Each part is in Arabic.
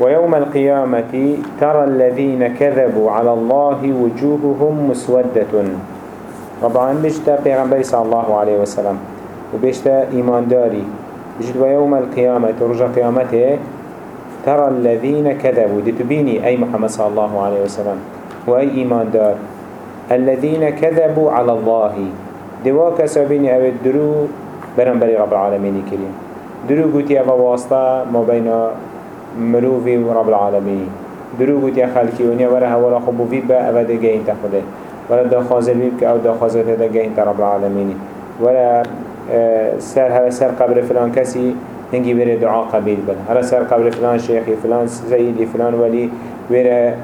ويوم القيامة ترى الذين كذبوا على الله وجوههم مسودة. طبعا بيشتا پیغمبر صلى الله عليه وسلم وبيشتا إيمان داري بجد ويوم القيامة رجع قيامته ترى الذين كذبوا. دتبيني أي محمد صلى الله عليه وسلم وأي إيمان دار الذين كذبوا على الله. دواك سبيني أو الدرو برنبري رب العالمين كريم درو قوتي أبا واسطة ما بين مروفي ورب العالمين درو قوتي خلقي ونيا ورها ولا خبو في أبدا جاين تخده ولا دا خازل بيبك أو دا خازل هذا جاين رب العالمين ولا آه، سر هذا سر قبر فلان كسي هنجي بره دعاء قبيل بل هذا سر قبر فلان شيخي فلان سيدي فلان ولي بره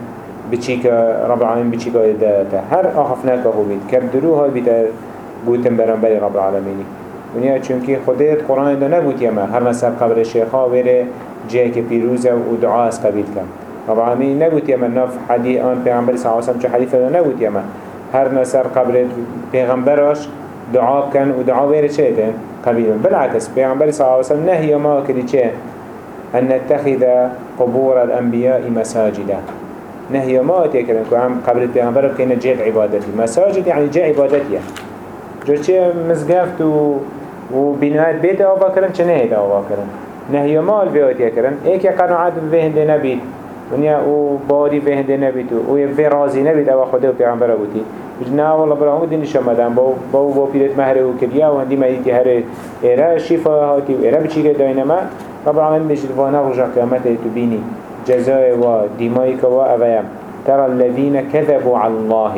بچيك رب العالمين بچيك داتا هر آخفناك هو بيت كبدرو هاي بيت قوتن برنبري رب العالمين ونیا چونکی خودت قرآن دا نبود یما هر نسر قبر شیخا ویره جه که پیروزه و دعا از قبیل کن. رب العالمین نبود یما نف حدی آن پیغمبر صلی اللہ علیہ وسلم حدیث دا نبود یما هر نسر قبر پیغمبرش دعا کن و دعا ویره چه دن قبیل. بالعکس پیغمبر اللہ علیہ وسلم نهی ما چه؟ أن نتخذ قبور الأنبياء مساجدا. نهي ما تكرن كم قبل البيغمبر بكينا جهة عبادتي مساجد يعني جهة عبادتي جو چه مزگفت و و بنايت بيت آوا کرن چه نهید آوا کرن نهی مال بیاتی کرن ایک قناعت به هنده نبید. ونیا أو باری به هنده نبید و یه في رازی نبید. أو خدا و پیغمبر بودی بجنا والله برا هم دینش آمدن. با با پیرت مهر و کبیا و هندی هر ایره شیفا هاتی و ایره بچی که داینما رب العالمین بجد وأنا رجع قیامت تو بینی. جزای و دیمایی که و اویم. ترى الذين كذبوا على الله.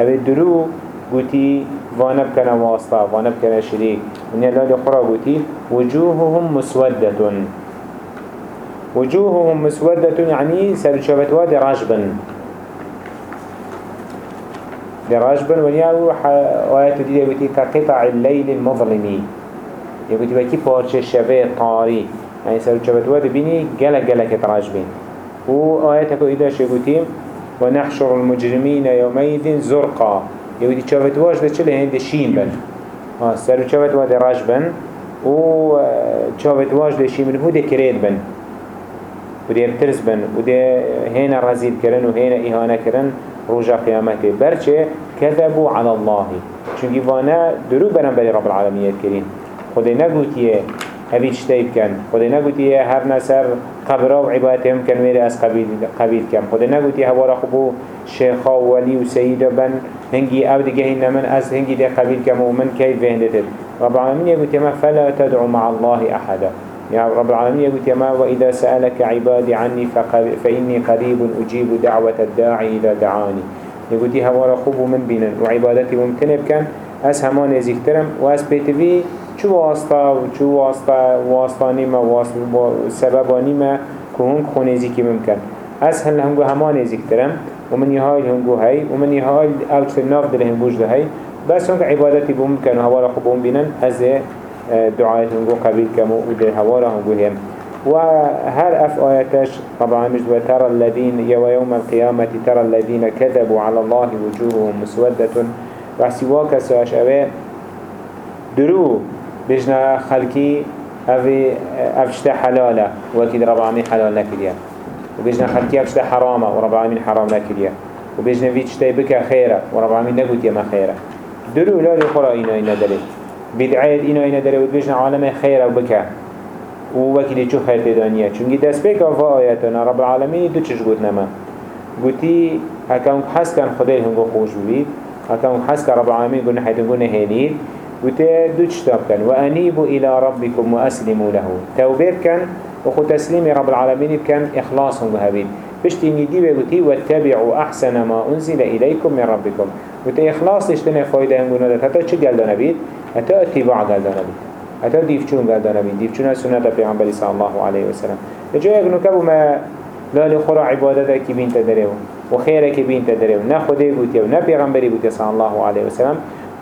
أبي درو قوتي وانا بكنا واسطة وانا بكنا شريك من يلال خرا قوتي وجوههم مسودة. وجوههم مسودة يعني سرشبتوا دي رجبا دي رجبا ونيا آيات دي قوتي كقطع الليل المظلمي يقولي بكي بارش الشبه طاري يعني سرشبتوا دي بيني جلق جلق رجبين وآياتك إذا شبتين ونحشر المجرمين يومئذ زرقا. يودي شافت واش ده چله هند شين بن ها سر شافت واش ده راش بن و شافت واش ده شين بن هو ده كريد بن وده ابترس بن وده هنا رزيد كرن وهنا إهانة كرن رجع قيامته برچه كذبوا على الله چونكي وأنا درو برنبري رب العالمين كرين خده نقوتيه هبيت شتايب كان خده نقوتيه هر نسر قبره وعبادتهم كان ميري از قبيل, كان خده نقوتيه هوا رخبو شيخا ولي وسيدة بن. هنگي أو دي جهين من از هنگي دي قبيل كمؤمن كيف فهندتت رب العالمين يقول يما فلا تدعو مع الله أحدا. يا رب العالمين يقول يما وإذا سألك عبادي عني فإني قريب أجيب دعوة الداعي إذا دعاني يقول ورا خوب من بينا وعبادتي ممكن بكن أس همان يزيكترم وأس بيتفي شو واسطة وشو واسطة واسطة نيمة واسطة سبب نيمة كهون خونيزي ممكن أسهل هنگو همان يزيكترم ومن يهاي هنگو هاي ومن يهاي اوش الناف دل هنگوش ده هاي بس هنگ عبادتي بهم كانوا هوارا خبهم بينن از آه، دعاية هنگو قبيل كمو وده هوارا هنگو هم وهر أف آياتش طبعا مش ترى الذين يوم القيامة ترى الذين كذبوا على الله وجوههم مسودة. وحسواك سواش أبي درو بجنا خلقي أفي أفشت حلالة. وكيد رب العالمين حلال نكريا وبيجنا خلقي أفشت حرامة ورب العالمين حرام نكريا وبيجنا فيتش بك خيرة ورب العالمين نقول يما خيرة درو لا لخرا إنا إنا دلت بدعاية إنا إنا دلت وبيجنا عالم خيرة وبك ووكيل شو خير تدانية چونكي دست بك أفا آياتنا رب العالمين دو چش قلت نما قلتي هكاون حس كان خدای هنگو خوش بید هكاون حس كان رب العالمين قلنا حيث قلنا هينيد چتاب كان وأنيبوا إلى ربكم وأسلموا له. توبير كان وخو تسليم رب العالمين كان إخلاصهم بهبين بشتي دي بيقولي واتبعوا أحسن ما أنزل إليكم من ربكم. وتي إخلاص اشتنا فايدة هنقولنا ده حتى چه قال دانا بيت حتى اتباع قال دانا بيت حتى ديفچون قال دانا بيت ديفچون سنة پیغمبر صلى الله عليه وسلم لجو يقنو كبو ما لا لخرا عبادتك بين تدريو وخيرك بين تدريو نا خده بوتيو نا پیغمبر بوتي صلى الله عليه وسلم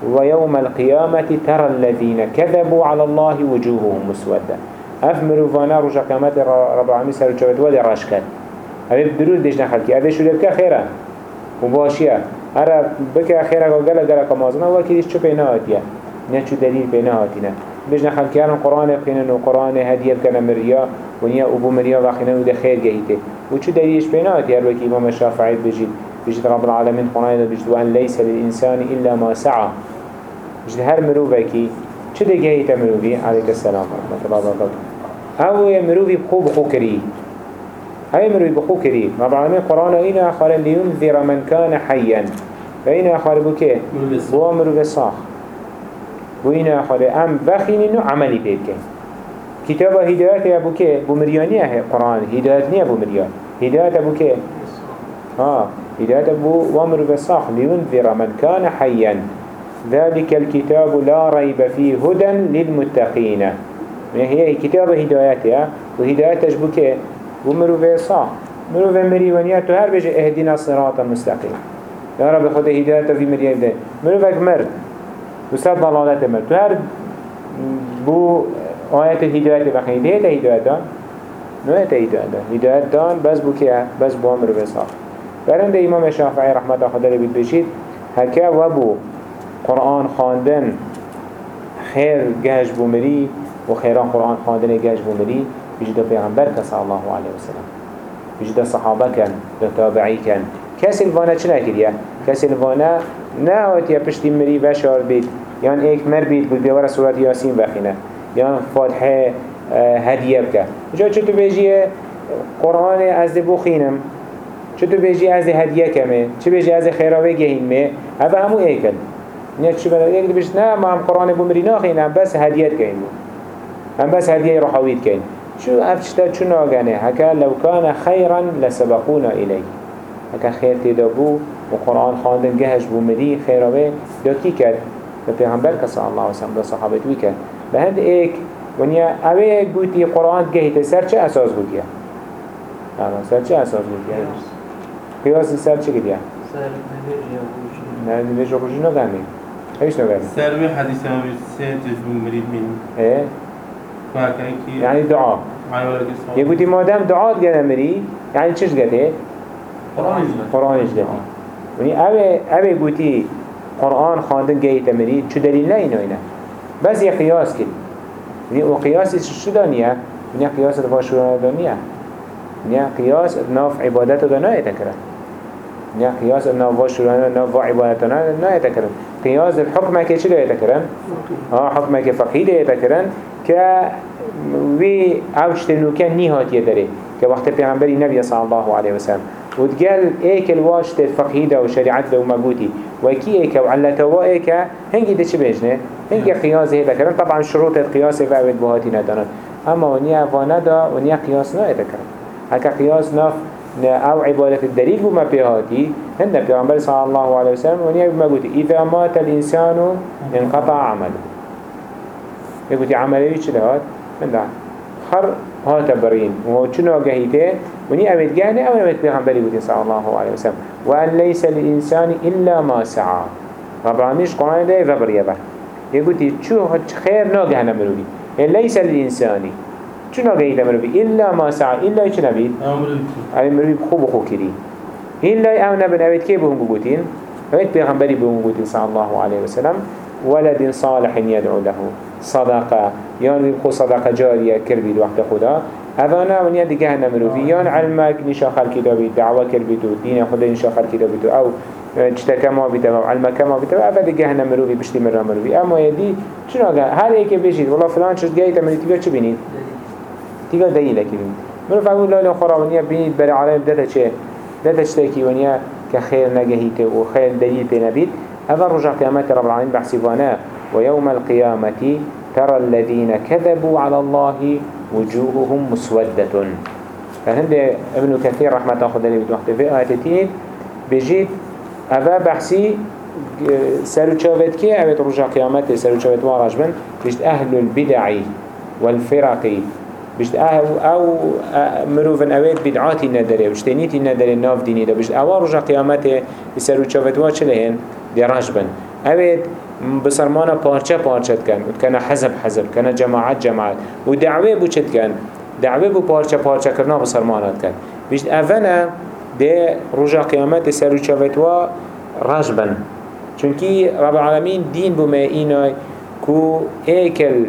ويوم القيامة ترى الذين كذبوا على الله وجوههم مسودة. أفمروا فانا رجع قيامات رب العالمين سر جوات ودي راشكت أبي بدرود ديش نخلكي أبي شو لبكا خيرا وباشيا أرى بكا خيرا قال قال كمازنا وكي ديش شو بينا هاتيا نه چو دلیل بينا هاتينا بجنا خلقيان قرآن بخينن وقرآن هدية بكنا مريا ونيا أبو مريا وخينن وده خير جهيته وشو بينات يا روكي إمام الشافعي بجيد بجد رب العالمين قرآن بجد وأن ليس للإنسان إلا ما سعى. بجد هر مروفكي چه ده جهيته مروفي؟ عليك السلام ورحمة الله وبركاته. هاو مروفي بخو بخو كري هاي مروفي بخو كري رب العالمين قرآن إنا خال لينذر من كان حيا. فإنا خال بكي بوا مروفي صاح وإنا خال أم بخين إنه عملي بيت كي كتاب هدايات أبو كي بمريانية قرآن. هدايات نية بمريان هدايات أبو كي ها هداية أبو وامر بصاح لينذر من كان حيا. ذلك الكتاب لا ريب فيه هدى للمتقين. هي كتاب هدايتها وهداية تجبك ومرو بصاح مرو في مريوانيات هر بيجي اهدنا الصراط المستقيم يا رب خد هداية في مريم ده فيك مرد. وساد ضلالات مرد. هر بو آيات الهداية بخير هداية هداية نوعية هداية هداية دان بس بو كيه بس بو أمر بصاح برند امام شافعی رحمت خدا رو بید بشید هکه و بو قرآن خواندن خیر گهش بومری و خیران قرآن خواندن گهش بومری بجده پیغمبر کس الله علیه وسلم بجده صحابه کن به تابعی کن. کسی الوانه چه نکریه؟ کسی الوانه نه آتیه پشتی مری بشار بید. یان ایک مر بید بود بیوار صورت یاسین بخینه. یعن فاتحه هدیه بکن جا چطور بجیه قرآن از بخینم خینم چطور بیجی از هدیه کمه؟ چه بیجی از خیراوه می هذا همو ایکل نه چی بلا یک بیش نه ما هم قرآن بمری ناخین هم بس هدیت کهین هم بس هدیه رحویت کهین شو افشتا چو ناگنه؟ هکا لو کان خیرا لسبقونا الی هکا خیر تدابو و قرآن خواندن گهش بمری خیراوه دا کی کرد؟ دا پیغمبر کسا الله و سلم دا صحابت وی کرد. به هند ایک ونیا اوه گوتی قرآن گهیت سر چه أساس بودیه؟ سر چه أساس بودیه؟ قیاسی سر چی گدیم؟ سر نویج چه خوشی نفهمیم هیچ نفهمیم سر وی حدیث همی سه تجمو مرید مین یعنی دعا یه گوتی مادم دعات گده مری یعنی چش گده؟ قرآنش گده یعنی اوه گوتی قرآن خواندن گیت مری چه دلیل نه اینا اینا بس یه قیاس کرد یعنی او قیاس چه دانیه؟ یعنی قیاس دفاع شورانه دانیه یعنی قیاس ناف عبادت دانه ایتا کرد نیا قیاس أنا و شروعنا نا و عبادتنا نا يتكرن قياس الحكم كي چه يتكرن ها حكم كي فقهي يتكرن که وی اوش تنوکن نیهات یه داره که وقت پیغمبری نبی صلی الله علیه وسلم و دقال ایک الواش تفقهی ده و شریعت ده و مگوتی و کی ایک و علتا و ایک هنگی ده چه بجنه؟ هنگی قیاس هیده کرن طبعا شروط القياس و اوید بهاتی ندانن اما ونیا وأنا دا ونیا قیاس نه ایده کرن هکا قیاس ناف آو عبادة الدليل بما بهاتي هند پیغمبر صلى الله عليه وسلم ونيا بما قلت إذا مات الإنسان انقطع عمله. يقول عمله چه لهات من ده خر هات برين وهو چنو قهيته وني أمد جاني أو أمد قلت صلى الله عليه وسلم وأن ليس للإنسان إلا ما سعى رب العالمين قرآن ده يفبر يبه يقول شو خير ناقه نمروي ليس للإنسان چون ناگهی مروی إلا ما سعى إلا چه نبید؟ اوی مروی خوب خو کری إلا أو نبن اوید که بهم بگوتین اوید پیغمبری بهم بگوتین صلی الله علیه وسلم. ولد صالح يدعو له. صدقة. يعني خو صدقة جارية كربيد وقت خدا. هذانا ونيا دیگه نمروفي يعني علمك نشا خلقی دابید دعوة كربيد دين خدا نشا خلقی دابید أو چتکه ما بیده و علمکه ما بیده و اوه دیگه نمروفي بشتی مرا مروفي اما يدي چون هر ایک بشید والله فلان شد گیت منی تیگه چه بینید؟ تيجا دليل كريم منو فهمو لا خورا ونيا بينيد بري عالم داتا چه داتا چتاكي ونيا كخير نجهيته وخير دليل بنبيت هذا رجع قيامات رب العالمين بحسبانا ويوم القيامة ترى الذين كذبوا على الله وجوههم مسودة فهند ابن كثير رحمة الله خدني بتوقت في آياتين بجيت أبا بحسي سرو چاوت كي أبت رجع قيامته سرو چاوت وارج من بجت أهل البدع والفرق بجد أو أو مروفن اوید بدعاتی نداره بجتنیتی نداره ناف دینی دا بجد أو رجا قیامت بسر و چاوتوا چه لهن؟ دیراج بن. اوید بسرمانا پارچه پارچه کن. و کنا حزب حزب کنا جماعت جماعت. و دعوه بو چت کن؟ دعوه بو پارچه پارچه کرنا بسرمانات کن. بجد اونا ده رجا قیامت سر و چاوتوا راج بن. چونکی رب العالمین دین بو ما اینای کو ایکل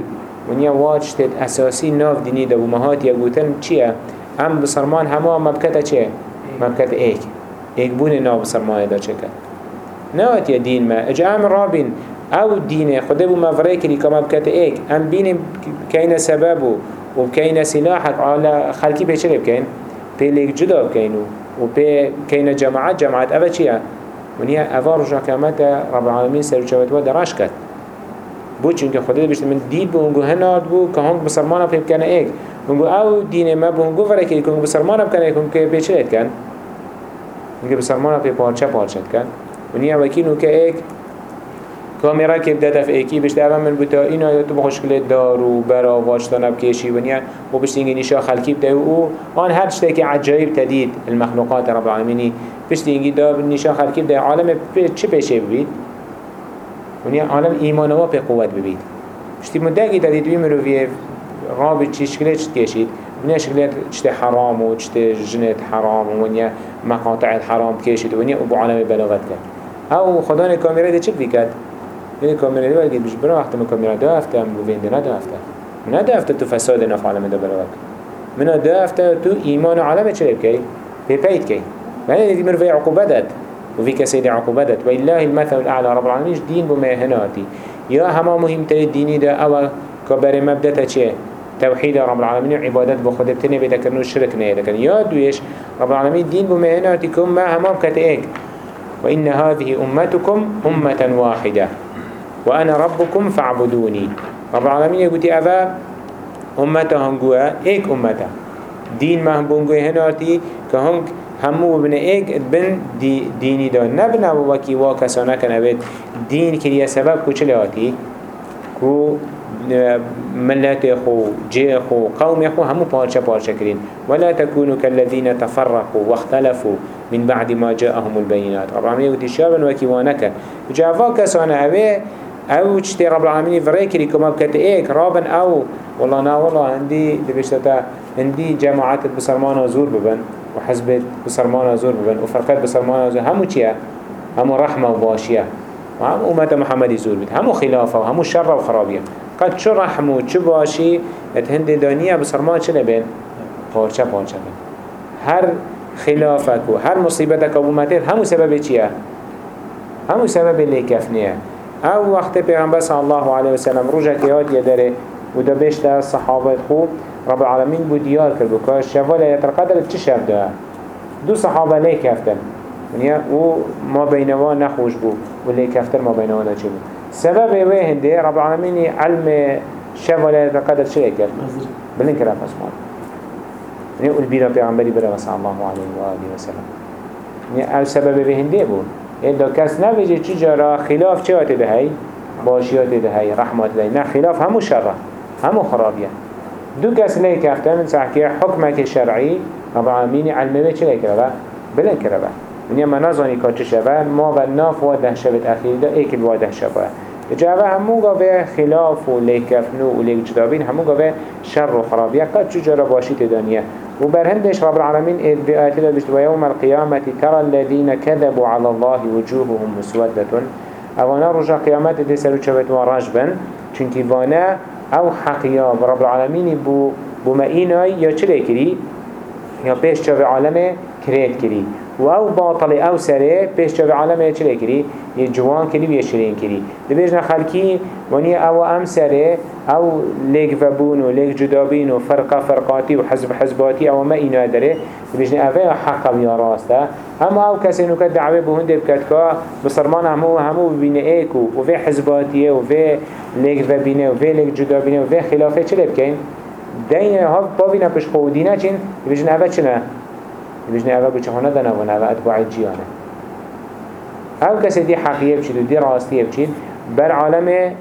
ونیا واج تد اساسی ناف دینی دا بومهات یا گوتن چیه؟ هم بسرمان همه مبکت چیه؟ مبکت ایک ایک بون ناف بسرمان دا چه کد نوات یا دین ما. اجا أم رابین أو دینه خدا بو مفره کری که مبکت ایک أم بین کین سببو و کین سلاحك على خلقی پیچه بکن پیلیک جدا بکنو و پی کین جماعت. جماعت اوه چیه؟ ونیا اوه رجا قیامت رب العالمین سر و درش کد بو چونکه خدا بشت من دید بو اونگو هناد بو که هنگ بسرمانا پی بکنه ایک. اونگو آو دین ما بو اونگو وره که اونگو بسرمانا بکنه ایک اونگو پیچه لید کن. اونگو بسرمانا پی پارچه پارچه کن. ونیا وکینو که ایک. کامیرا که بدات في ایکی بشت اول من بوتا این آیا تو بخشکل دار و برا واجتانا بکشی ونیا و بشت اینگه نیشا خلکی بده و آن هر شته که عجایب تدید المخلوقات رب العالمینی. بشت اینگه دا نیشا خلکی بده. عالم چه پیشه ببید ونیا عالم ایمان و به قوت ببید. بشتی مدگی تدید بی مروفیه رابط چی شکله چت کشید؟ ونیا شکله چت حرام و چت جنت حرام و ونیا مقاطع حرام کشید ونیا و بو عالم بلاغت کرد. أو خدا کامیرا ده چه بکرد این کامیرا دی ولی بیش برا وقت کامیرا دو هفته هم بوینده نه دو هفته نه دو هفته تو فساد نف عالم دا برا وقت من دو هفته تو ایمان عالم چه بکی؟ بپید کی. ولی دی مرو عقوبه داد. وفي كسيد عقوبة دات والله المثل الأعلى رب العالمين. دين بما هناتي؟ يا هما مهم تري الديني دا أو كبر مبدأ چه توحيد رب العالمين. وعبادات بخود بتني بذكرنو الشرك نه لكن يا دويش رب العالمين دين بما هناتي كم ما هما بكتئك وإن هذه أمتكم أمة واحدة. وأنا ربكم فاعبدوني. رب العالمين يقول أفا أمتا هنقوها إيك أمتا. دين ما هم هناتي. كهنك همو ببن إيك بن دي ديني دا نبنا وكي واكسانا كنبت دين كريا سبب كو چلي كو ملت خو جي خو قوم خو همو پارچه پارچه کرين ولا تكونوا كالذين تفرقوا واختلفوا من بعد ما جاءهم البينات رب العالمين يقول شابا وكيوانك جاء كسانا هوه أو چتی رب العالمین فرای کری کما بکت ایک رابن أو. والله نا والله هندی دبشتا هندی جماعت بسرمان زور ببن. و حزب بسرمان زور ببن و بسرمان زور همو چیه؟ همو رحمة و باشیه و هم امت محمدی همو خلافة و همو شر و خرابیه قد چو رحم و چو باشی ات هند بسرمان چه نبین؟ پارچه پارچه بین هر خلافك و هر مصيبتك و امتين همو سبب چیه؟ همو سبب لیکفنیه أو وقت پیغمبر صلی الله علیه وسلم روجا که یاد یداره و دا صحابه خوب رب العالمین بود دیار کرد بکار شبه لیت القدر شب ده؟ دو صحابه لی کفتن. و ما بینوا نخوش بود. و لی کفتن ما بینوا نچه بود. سبب اوه هنده رب العالمین علم شبه لیت القدر چه کرد؟ بلین کرد اسمان يعني قول بيرا پیغمبری برا صلى الله عليه وآله وسلم يعني أو سبب به هنده بود. این دو کس نویجه چی جارا خلاف چه آتی دهی؟ باشیات دهی رحمت دهی. نه خلاف همو شره همو خرابیه. دو کس لی کفتن سحکیه حکمک شرعی رب العالمین علمه چه لی کرده؟ بلن کرده. من ما نزانی که چه شبه ما و ناف و ده شبت اخیر ده ایکل و ده شبه جاوه همو گاوه خلاف و لیکفنو و لیک جدابین همو گاوه شر و خرابیه قد چو جارا باشی تدانیه وبرهندش رب العالمين بآيات الله ويوم القيامة ترى الذين كذبوا على الله وجوههم مسودة أولا رجع قيامات دي سلو شبت وراجبا چونكي وأنا او حقیا و رب العالمینی بو بو ما اینای یا چه کری؟ یا پیش چاو عالم کریت کری و أو باطل أو سره پیش جاوه عالمه چه کری؟ یه جوان کری و یه شرین کری دبیجن خلکی ونی أو ام سره أو لیگ وبون و لیگ جدابین و فرقه فرقاتی و حزب حزباتی أو ما اینا داره دبیجن اوه حق و یا راسته اما أو کسی نو کد دعوه به هنده بکد که بسرمان همو همو ببینه ایکو و وی حزباتیه و وی لیگ وبینه و وی لیگ جدابینه و وی خلافه چه بکن؟ دین ها بابینا پش خودینه چین دبیجن اوه چنه؟ بجنه اوه بچه خونه دنه ونه اوه اتباع جیانه. أو کسی دی حقیه بچید و دی راستیه بر عالم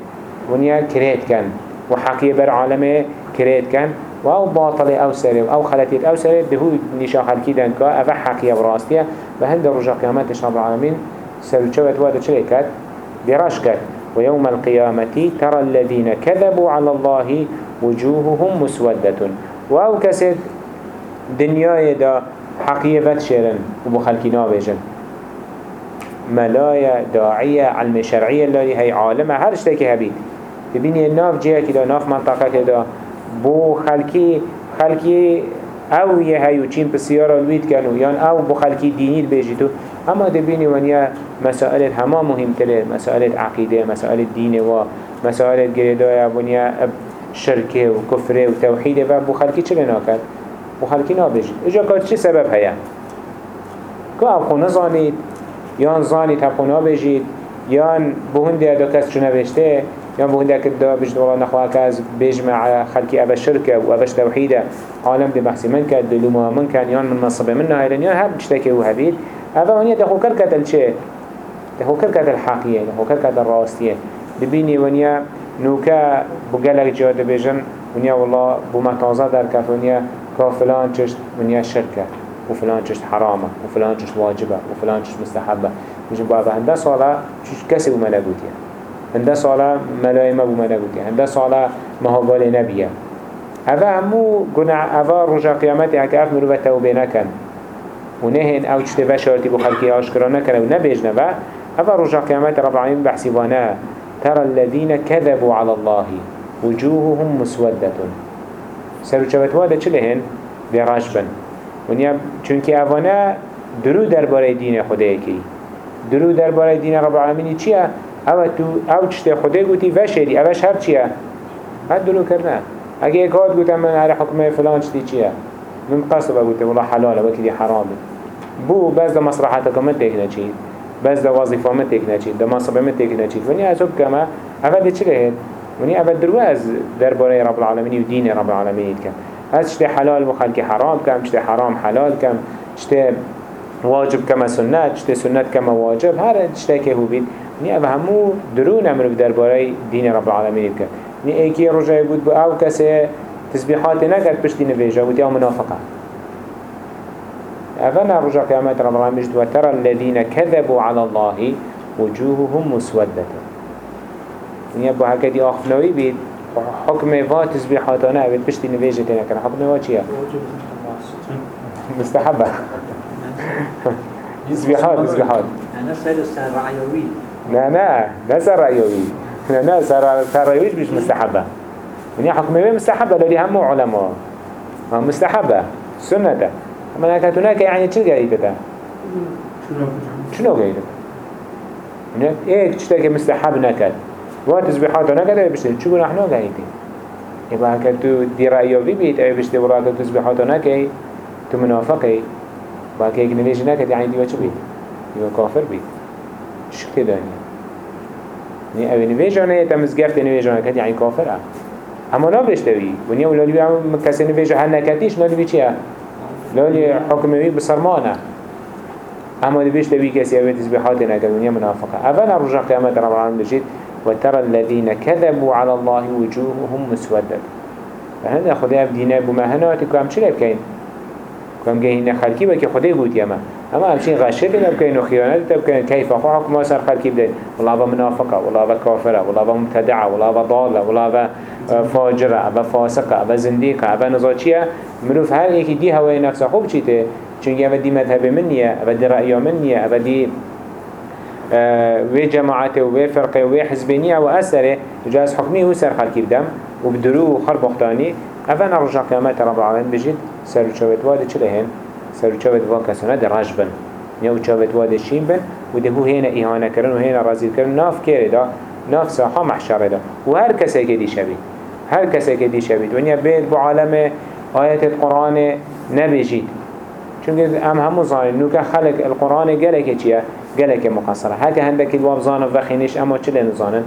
ونیا کرید کن. و حقیه بر عالم کرید کن. و أو باطل أو سره و أو خلطیت أو سره به هو نشان خلکی دن که اوه حقیه و راستیه. و هند رجا قیامتش رب العالمین سرچوت واده چلی کد ويوم القيامة ترى الذين كذبوا على الله وجوههم مسودة. وأو كسد دنيا دا حقية بد شيرن وبو خلقي نابجن ملايا داعية علم شرعية اللي هي عالمة هر اشتاكي هبيت تبيني ناف جهة كده ناف منطقة كده بو خلقي خلقي أو یه هیو چین بسیارا لوید کنو یان أو بو خلقی دینی بيجيتو اما دبینی ونیا مسائل همه مهم تره مسائل عقیده مسائل دین و مسائل گریدای ونیا شرکه و کفره و توحیده و ناکد؟ بو خلقی نابیجید اجا کار چه سبب هیا؟ که أو خونه زانید یان زانید هم خونه بيجيت یان بهنده دا کس چونه بشته يوم بقول لك دا بجد والله نخواك از بيجمع خلقي أبا الشركة وأبا توحيدة عالم دي بحثي من كان دلوما من كان يان من نصبه منها إلى يان هب بجتكي وهبيد هذا ونيا دخو كركة الشيء دخو كركة الحقية دخو كركة الراستية دبيني ونيا نوكا بقالك جواد بيجن ونيا والله بمتازة در كف ونيا كافلان چشت ونيا الشركة وفلان چشت حرامة وفلان چشت واجبة وفلان چشت مستحبة. بيجن بابا هنده صالة چشت كسي وملابوتيا هنده سالا ملائمه بو منگوتی هنده سالا مهاگال نبیه هذا همو گناه اوا رجا قیامتی هکه اف مروبت توبه نکن. و نهن آو چته بشارتی بو خلقی آشکرا نکن و نبیجنه و اوا رجا قیامت رب العالمین بحثی وانه ترى الذين كذبوا على الله وجوههم مسودة. سروچوت واده چه لهن؟ براش بن. ونیا چونکه اوانه درو درباره دین خدا کی درو درباره دین رب العالمین چیه؟ أو تو أو چشت خدا گوتی و شری اوش هر چیه هر دلو کرنه اگه یک هاد گوتم من هر حکم فلان چتی چیه من قصد بگوته والله حلاله وكذي حرامه. بو بس ده مصلحتك ما تكنا چید بس ده وظیفه ما تكنا چید ده مصبه ما تكنا ونی ازوب کما اول ده چه ونی اول درو از درباره رب العالمین و دین رب العالمین کم از چته حلال و خلق حرام کم چته حرام حلال کم چته واجب كما سنت چته سنت كما واجب هر چته که هو بید نی أو همو درون امرو درباره دین رب العالمین بکن نی ایکی رجای بود بو أو کسی تسبیحات نکرد پشتی نویجا بود یا منافقة. أفنى رجع قيامات رب العالمين وترى الذين كذبوا على الله وجوههم مسودة. أبو هكذا أخفنوي بيد حكم فا تسبيحاتنا بيد بشتي نبيجة تنكر حكم فا چيا مستحبة تسبيحات تسبيحات أنا سأل السرعيوي لا لا لا سرعيوي لا لا سر سرعيويش مش مستحبة يعني حكم فا مستحبة لدي هم علماء مستحبة سنة اما نكتوناك يعني چه قايدة ده شنو قايدة هناك إيه تشتاك مستحب نكت تسبيحاته نكت إيه بشتري چو نحن قايدة يبقى هكا تو دي رأيوي بيت إيه بشتري وراك تسبيحاته نكي تو منافقي باكي ايك نليش نكت يعني ديوا چو بيت ديوا كافر بيت شكت دانيا يعني؟ اوه نویجانه یه تمزگفت نویجانه کد یعنی کافره أما نا بشتوی ونیا ولادی بی هم کسی نویجا هل نکتیش نا بی چیه؟ لالي حكمي بسرمانه أما دي بيش لبي كسي اوه تسبيحات نكدونيا منافقة. اولا رجع قيامة رب العالمين بجيت وترى الذين كذبوا على الله وجوههم مسودة. فهذا خدای بدینه بو مهناتی که هم چی لبکین؟ که هم گهینه خلکی با که خدای أما همچین غشه بینه بکین و خیانت بکین کیف خو حکم سر خلکی بدین والله با منافقة والله با کافره والله با مبتدعة والله با ضالة والله با فاجرة و فاسقة و زنديقة و نزاچیه مروف هر یکی دی هوای نفس خوب چیته؟ چونکه أو دی مذهب منیه أو دی رأی منیه دی وی جماعت و وی فرقه و وی حزبینیه و اثره جاز حکمی هو سر خلکی بدم و بدرو و خرب اختانی اولا رجع قیامت رب العالمین بجید سر و چوت واده چه لهن؟ سر و چوت واده کسانه در رج بن. یا و چوت واده شین بن و ده هو هینه ایهانه کرن و هینه رازید کرن ناف کره دا ناف ساحا محشره دا. و هر کسی که دی شبید هر کسی که دی شبید ونیا بید بو عالم آیت القرآن نبیجید چونکه ام همو ظاهر نو که خلق القرآن گلک چیه؟ گلک مقصره هکه هندک الواب ظانن و خینش اما چه لنظانن؟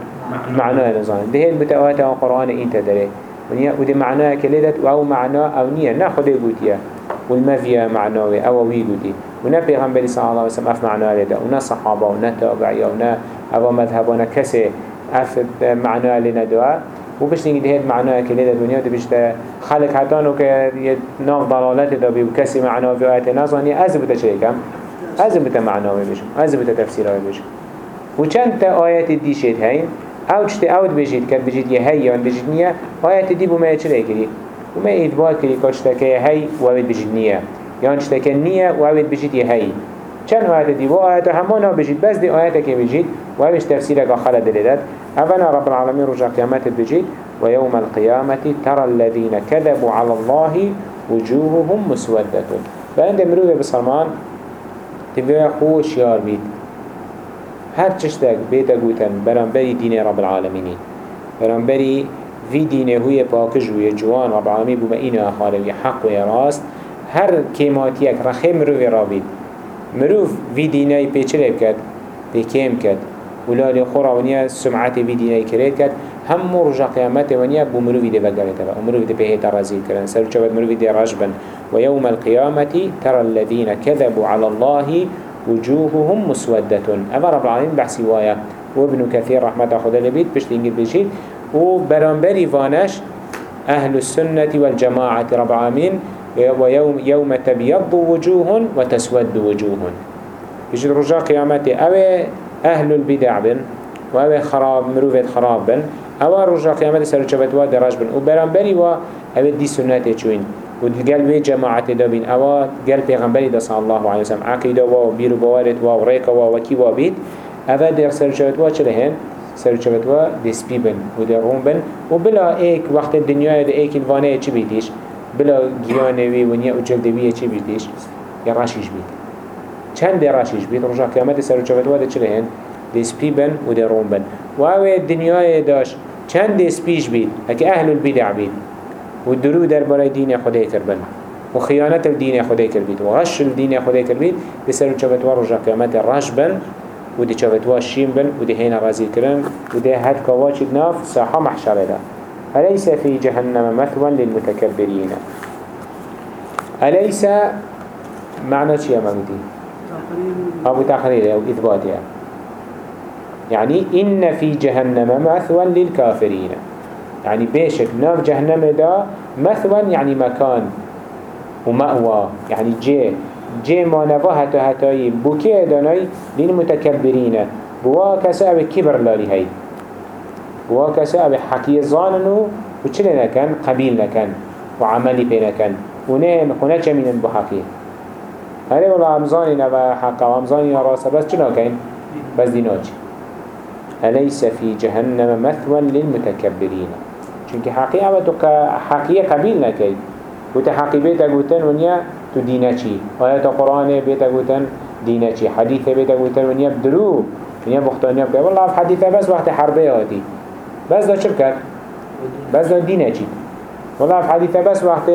معناه لنظانن دهید بتا آیت القرآن این تدره ونیا و دی معناه کلیدت و أو معناه أو نیه نه خوده گوتیه والمفيا معنوي أو ويجودي ونا پیغمبر صلى الله عليه وسلم أف معناه لده ونا صحابة ونا تابعية ونا أبا مذهب ونا كسي أف معناه لنا دعاء وبشتنگی دهید معناه که لیده دنیا ده بشته خلق حتی نو که یه ناف ضلالت دا بی و کسی معناه و آیت نازانی از بوده چه کم؟ از بوده معناه بشم از بوده تفسیر بشم و چند تا آیت دیشید هین أو چته آود بجید کرد بجید یه هی یا بجید نیه؟ آیت دی بو ما چه کری؟ و ما ایدبار کری که چته که هی و اوید بجید نیه. یا چته که نیه و اوید بجید یه هی. چند آیت دی و آیت همانا بجید بس دی آیت که بجید و اوش تفسیر که خلق دلیدد أفنا رب العالمين رجع قيامات بجيد ويوم القيامة ترى الذين كذبوا على الله وجوههم مسودة. فعند مروه بسلمان تبقى خوش يار بيت هر چشتك بيتا قوتن برانبري دين رب العالمين برانبري في دينه هو باكج ويا جوان رب العالمين بما إنا أخاره حق ويا راست. هر كيماتيك رخي مروه رابيد مروف في دينه بيچره بكت بكيم كت ولالي خورا ونيا سمعت في دينه كريت كت هم رجع قيامته ونيا بمروفي دي بقالته ومروفي دي بهيتا رزيل كرن سر جبت مروفي دي رجبا ويوم القيامة ترى الذين كذبوا على الله وجوههم مسودة أما رب العالمين بحسي وايا وابن كثير رحمة خدا لبيت بشت انجل بشيت وبرانبري فانش أهل السنة والجماعة رب العالمين ويوم يوم تبيض وجوه وتسود وجوه. بجد رجاء قيامته أو أهل البدع بن. وأو خراب مروفة خراب بن. أو رجاء قيامته سرچبت وا دراج بن. وبرانبري وا أو دي سنته چوين ودقل بي جماعة دابين. أو قل پیغمبري دا صلى الله عليه وسلم عقيدة وا وبيرو بوارد وا وريكا وا وكي وا بيت أو در سرچبت وا چلهن سرچبت وا دسبي بن. ودر روم بن. وبلا ايك وقت الدنيا دا ايك الوانه چي بيتيش بلا گیانوی و نیا اجلدویه چی بیتیش یا راشیش بیت چند راشیش بیت رجا قیامت سر و چوبت واده چله هن دسپی بن و ده روم بن و اوه دنیای داش. چند دسپیش بیت اکی أهل البدع بیت و درو در برای دین خدای کربن و خیانت الدین خدای کربید و غش الدین خدای کربید بسر و چوبت وا رجا قیامت راش بن. و ده چوبت وا شیم بن. و ده هین رازی کرن. و ده هد کواچید ناف. ساحه محشره ده أليس في جهنم مثوى للمتكبرين أليس معنى شيء ممتي أبو تقرير أو إثبات يعني إن في جهنم مثوى للكافرين. يعني بيشك ناف جهنم دا مثوى يعني مكان ومأوى. يعني جي جي ما نفا هتا هتاي بوكي داناي للمتكبرين. بوا كسا كبر لالي هاي. و کسی أو حقی زاننو و چلی نکن قبیل نکن و عملی پی نکن و نه خونه چه مینن بو حقی هره ولا امزانی نو حقا. و امزانی راسه. بس چه نکن بس دینا چی أليس في جهنم مثوى للمتكبرين؟ چونك حقي أما تو حقية قبيل نكي وت حقي بيتا قوتن ونيا تو دينا چي آيات قرآن بيتا قوتن دينا چي حديث بيتا قوتن ونيا بدرو ونيا بختانيا بكي والله في حديثة بس وقت حربية هاتي بس دا کرد؟ بس دا دینه چید والله في حديثة بس وقت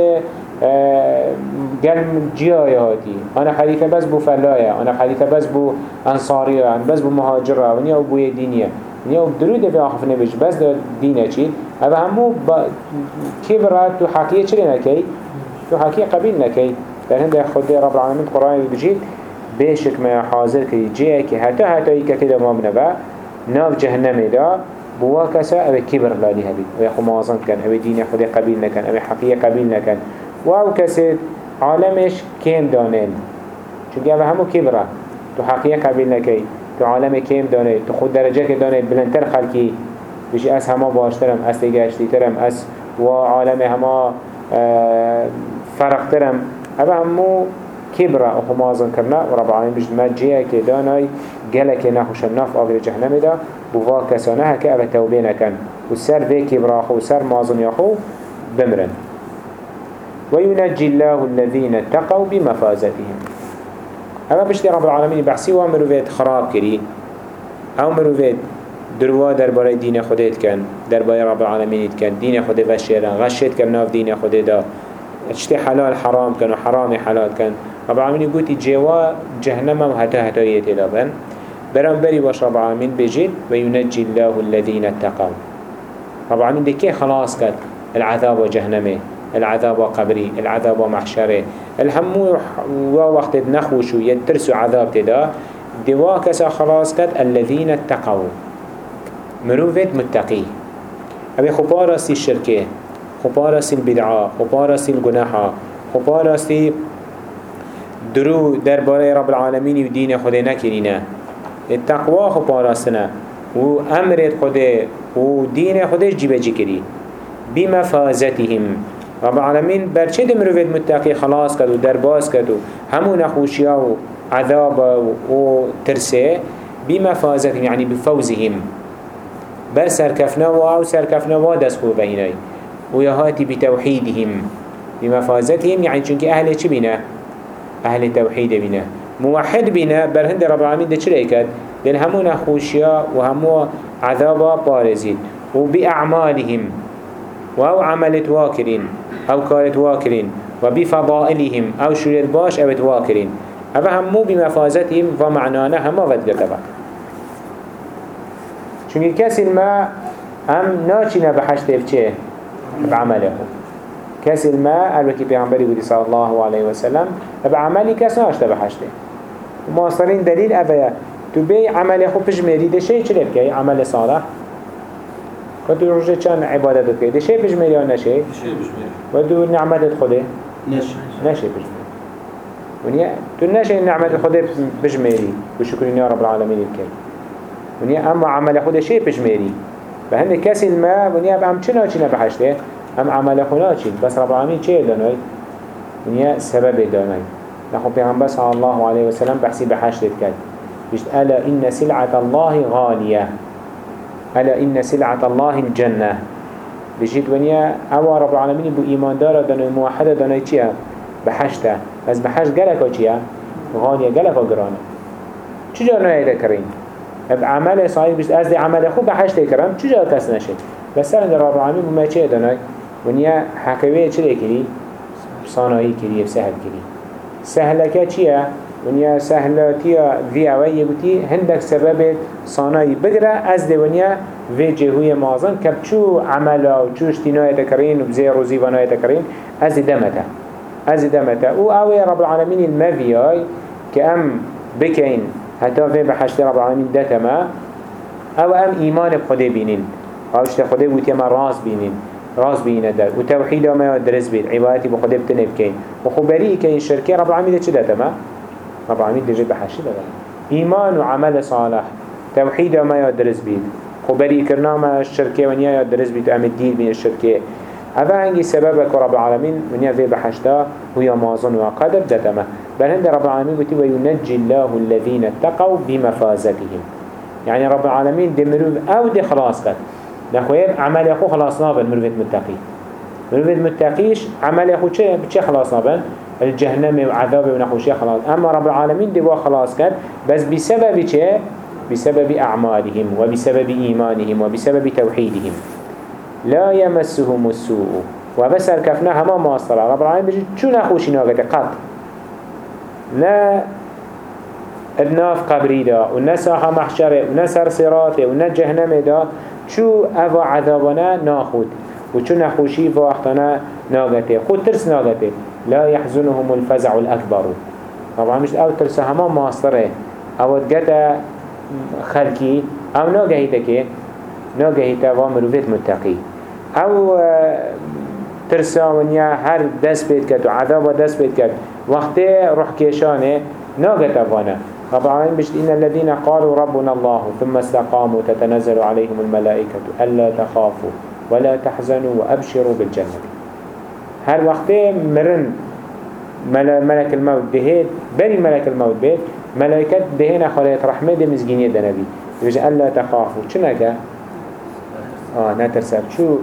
قال جيايا هاتي أنا حديثة بس بو فلايا أنا حديثة بس بو أنصارية أنا بس بو مهاجرة ونيا بو دينية ونيا بدرود في آخف نبيش بس دا دينة چيد أبا همو كبرات تو حقية چلي نكي تو حقية قبيل نكي در هنده خود رب العالمين قرآن بجيد بيشك ما حاضر كي جيه كي هتا هتا يكتل ما بنبا ناف جهنم دا بوا أو كبر لالي هبي أو يخو موازن كان أو دين خود قبيل نكن أو حقية قبيل نكن و أو كسي عالمش كيم دانين چونك أو همو كبره تو حقية قبيل نكي تو عالم كيم دانين تو خود درجه که دانين بلندتر خلقي بشي اس هما باشترم تگشتی ترم اس و عالم هما آه، فرق ترم أو همو كبرة أو خمازن كرنا ورب العالمين بجد ما جيه كداناي قلق نخوش الناف آقل جهنم دا بوا كسانه هكا أبا توبين كان وسر في كبرا خو وسر مازن يخو بمرن. وينجي الله الذين اتقوا بمفازتهم. أما بشتي رب العالمين بحسي ومروفيت خراب كري أو مروفيت دروا دربارة دين خودت كان دربارة رب العالمين كان دين خود وشيران غشت كان ناف دين خود دا. اشتي حلال حرام كان وحرام حلال كان. رب العالمين قلت جوا جهنم وهتا هتا يتلابن برام بري باش رب العالمين بجد وينجي الله الذين اتقوا. رب العالمين دي كي خلاص كد العذاب وجهنمه. العذاب وقبري العذاب ومحشره الهمو وقت نخوش يترسو عذاب تدا. دوا كسا خلاص كد الذين اتقوا. مروفت متقي؟ أبي خبارسي الشركة خبارسي البدعاء خبارسي الجناحة خبارسي درو دربارة رب العالمين ودين خده نكرينة. التقوى خو پاراستنه و امرت خوده و دین خودش جیبه جی کری بمفازتهم رب العالمین برچه ده مروفید متقی خلاص کرد و درباز کرد و همو نخوشیا و عذاب و ترسه؟ بمفازتهم يعني بفوزهم بر سركفنا و آو سركفنا و دست خوب بهینای و يهاتي بتوحيدهم بمفازتهم يعني چونك أهل چه بنا؟ أهل توحيد بنا موحد بنا برهند رب العالمين ده چرا يكد؟ دل همو نخوشيا و همو عذابا بارزين و بأعمالهم و عملت واكرين أو كارت واكرين و بفضائلهم أو شريت باش أو واكرين أفا همو بمفازتهم ومعنانا هما ودقتبا چونك كسي ما هم ناچينا بحشت بچه بعمله كسي ما الوكي پیغمبری بودی صلى الله عليه وسلم بعملي كس ناشته بحشته ومواصلين دليل أبا تو بي عمل خو بجميري ده شيء چلب كي عمل صالح كتو رجع چان عبادت كي ده شيء بجميري أو نشي شيء بجميل ودو نعمت خده نشي نشي بجميري ونيا تو نشي نعمت خده بجميري وشكر يا رب العالمين الكي ونيا أما عمل خده شيء بجميري فهند كسي الماء ونيا بأم چنا چنا بحشته هم عمل خنا چين بس رب العالمين چه دانوي ونيا سبب دانوي نحو پیغمبر صلى الله عليه وسلم بحسي بحشت كد بشت ألا إن سلعة الله غالية ألا إن سلعة الله الجنة. بجيت ونيا أوا رب العالمين بو إيمان دارا دانوي موحدة دانوي چيا؟ بحشته بس بحشت قلقا چيا؟ غالية قلقا قرانه چجا نوعي ذكرين بعمل صحيح بس از عمل خوب بحشت كرم چجا كس نشد؟ بس سرند رب العالمين بما چه دانوي؟ ونیا حکویه چه کری؟ صانعی کری و سهل کری. سهلکه چیه؟ ونیا سهلاتیا وی اوی بودی هندک سبب صانعی بگره از دی ونیا وی جهوی مازن کب چو عملا و چو اشتینای تکرین و بزی روزی ونای تکرین از دی دمته از دی دمته أو آوی رب العالمین المویای که ام بکین. حتی وی بحشت رب العالمین دتما أو ام ایمان بخده بینین. اوشت خده بودی ما راز بینین. راز بينا در و توحيد ما درس بيت عبادتي بخده بتنب كين و خبري كين شركة رب العالمين ده چه داتا رب العالمين ده جد بحشي داتا إيمان وعمل صالح. توحيد ما درس بيت. خبري كرنا ما الشركة ونيا درس بيت أم الدين من الشركة. هذا هنجي سببك رب العالمين. ونيا في بحشتا ويا مازن وقدر دتما بل هند رب العالمين بتي وينجي الله الذين اتقوا بمفازتهم. يعني رب العالمين دمروا أو دي خلاص قد نخويب عمل أخو خلاص نابن مروفت متقي مروفت متقيش عمل أخو چه خلاص نابن؟ الجهنم وعذاب ونخوشي خلاص. أما رب العالمين دوا خلاص كد بس بسبب چه؟ بسبب أعمالهم وبسبب إيمانهم وبسبب توحيدهم لا يمسهم السوء. وبس الكفنا هما ماصرة رب العالمين بيجي شو نخوشي ناقته قط. لا ابناف قبري دا ونساها محشره ونسر صراطه ونجهنم دا. چو أو عذابنا ناخود. و چو نخوشی و وقتنا ناغته خود ترس ناغته لا يحزنهم الفزع الأكبر طبعا مش أو ترس هما ماصره أو تقتا خلقي أو ناغهيتك ناغهيتا ومروفيت متقي أو ترسا ونيا هر دست بيت كت و عذاب دست بيت كت وقت روح كيشانه ناغتا وأنا رب العالمين بشت إن الذين قالوا ربنا الله ثم استقاموا تتنزل عليهم الملائكة ألا تخافوا. ولا تحزنوا وأبشروا بالجنة. هر وقت مرن ملك الموت دهيت بري ملك الموت بيت ملائكة دهينا خلية رحمة دي مزجينية دا نبي. يبقى ألا تخافوا. شنك آه نترسل شو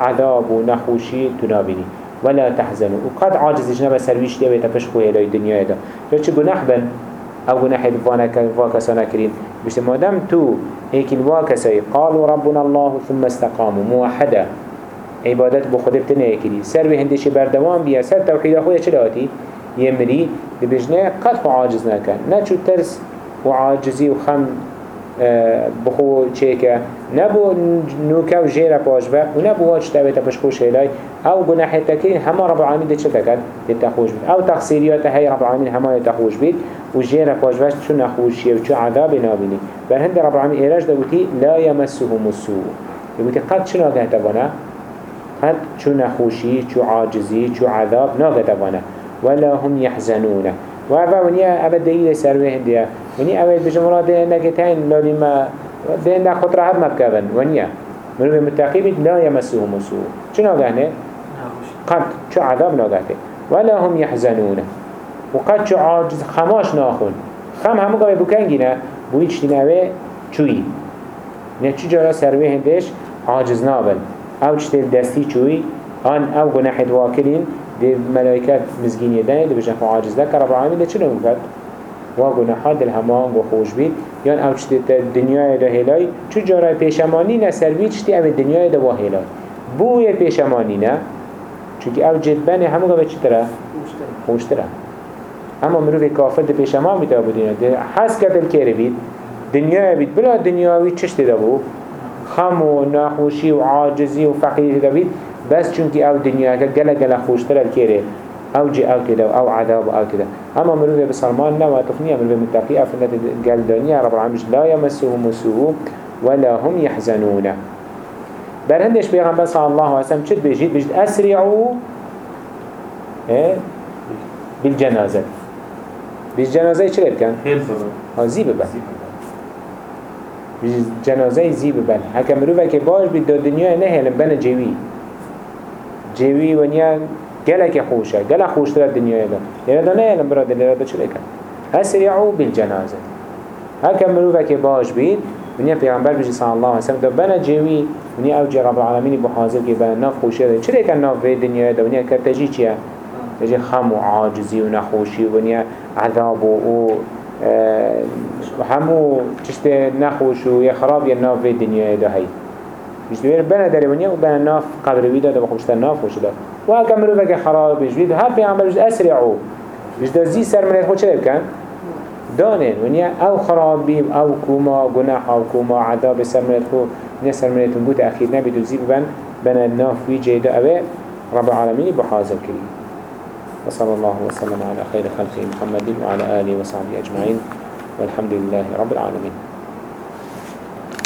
عذاب ونخوشي تنابيني ولا تحزنوا. وقد عاجز جنب سرويش دي ويتفشخوا إلى الدنيا لو جناح بن؟ أو گناحی واکسا نکرین بشت مادم تو ایکی الواکسای قالوا ربنا الله ثم استقاموا. موحده. عبادت بو خود بتنه ایکلی سر به هندشی بردوام بیا. سر توحید خوی چلاتی یمری ببجنه قد عاجز نکن. نه چو ترس و عاجزی و خم بخو چیکه نبو نوکه و جیره پاش با و نبو واج تاویتا پش خوش هلای أو گناح تکرین همه رب العالمین ده چه تکد ده تخوش بید أو تقصیریات هی رب العالمین همه تخوش بید و جیره پاش باش چو نخوشیه و چو عذاب نابینی. بر هند رب العالمین ایراج ده بوتی لا یمسهم السوء بوتی قد چه ناگه تبانه قد چو نخوشی چو عاجزی چو عذاب ناگه تبانه ولا هم يحزنون وعفا ونيا أبد دليل سروه هندية ونيا أبد بجمرا ده نكتين لولي ما ده نا خطرة هب مبكبن ونيا منو بمتقي بيت لا يمسهم السوء شنو قهنه؟ قد شو عذاب ناقهته ولا هم يحزنون وقد شو عاجز خماش ناخون خم همو قوي بكنجنا بويتش تنوي چوي نه چی جارا سروی هندش عاجز نابن أو چطه دستی چوی آن أو گناح واکلین دی ملائکت مزگینی دنه دی بجنخ عاجز ده رب العالمین ده چنو مفت و گناحات دل همان و خوش بید. یان او دنیای ده هلای چو جارای پیشمانی نه سروی چطه او دنیای هلای بوی پیشمانی نه چونکه او جدبنه همو گوه چی تره؟ خوشتره اما مروف کافر ده پیشمان بیتا بودینه حس کرد الکره بید. دنیا بید. بلا دنیاوی چشت ده بو خم و ناخوشی و عاجزی و فقیری ده بید. بس چونکه او دنیا که گله گله خوشتر الکره أو جي آو كده أو عذاب أو كده. أما مروف بسلمان نوا تفنية مروف متقي افنة قلدانية رب العالمين لا يمسهم سوء ولا هم يحزنون. برهندش بيغمبر صلى الله عليه وسلم چد بيجيد بيجيد اسرعوا إيه؟ بالجنازة. بالجنازة چه كان؟ خير صدق ها زي ببن بالجنازة زي ببن هكا مروفا که باش بید دا دنیا نهلم بنا جوی. جوی ونیا گلک خوشه گلک خوشتر دنیا دا لینا دا نهلم برا دلینا دا چه کن؟ اسرعوا بالجنازة هكا مروفا که باش بید ونیا پیغمبر بجی صلی الله علیه وسلم دا بنا جوی ونیا أو جی رب العالمین بحاضر که بنا ناف خوشه دا چه کن ناف في دنیا دا ونیا کرتجی چیه؟ تجي خم وعاجزي ونخوشي ونيا عذاب و همو تشت نخوش و يخراب يناف في الدنيا ده هاي مش دوير بنا داري ونيا وبنا ناف قبر بيدا ده بخمشت ناف وش ده وهكا مروفا كي خراب بجويد هر بيعمل بجد أسرعو. مش ده زي سر من الخوش ده بكن دانين ونيا أو خرابي أو كوما جناح أو كوما عذاب سر من الخو ونيا سر من التنبوت أخير نبي دوزي ببن. بنا الناف ويجي ده أبي رب العالمين بحاضر كريم وصلى الله وسلم على خير خلقه محمد وعلى آله وصحبه أجمعين والحمد لله رب العالمين